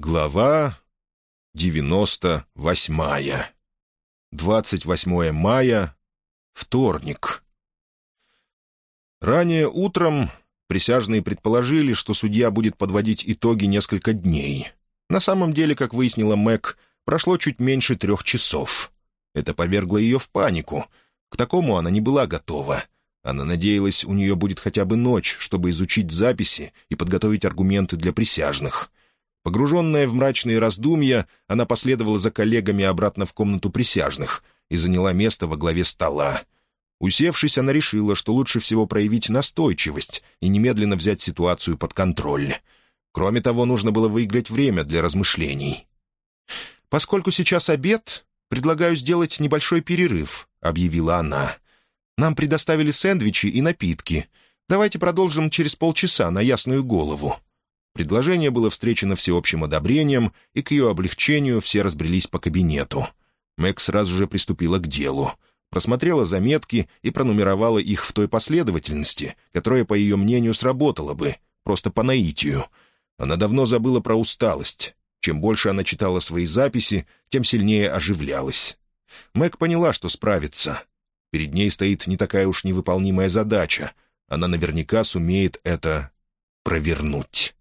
Глава девяносто восьмая. Двадцать восьмое мая. Вторник. Ранее утром присяжные предположили, что судья будет подводить итоги несколько дней. На самом деле, как выяснила Мэг, прошло чуть меньше трех часов. Это повергло ее в панику. К такому она не была готова. Она надеялась, у нее будет хотя бы ночь, чтобы изучить записи и подготовить аргументы для присяжных. Погруженная в мрачные раздумья, она последовала за коллегами обратно в комнату присяжных и заняла место во главе стола. Усевшись, она решила, что лучше всего проявить настойчивость и немедленно взять ситуацию под контроль. Кроме того, нужно было выиграть время для размышлений. «Поскольку сейчас обед, предлагаю сделать небольшой перерыв», — объявила она. «Нам предоставили сэндвичи и напитки. Давайте продолжим через полчаса на ясную голову». Предложение было встречено всеобщим одобрением, и к ее облегчению все разбрелись по кабинету. Мэг сразу же приступила к делу. Просмотрела заметки и пронумеровала их в той последовательности, которая, по ее мнению, сработала бы, просто по наитию. Она давно забыла про усталость. Чем больше она читала свои записи, тем сильнее оживлялась. Мэг поняла, что справится. Перед ней стоит не такая уж невыполнимая задача. Она наверняка сумеет это провернуть.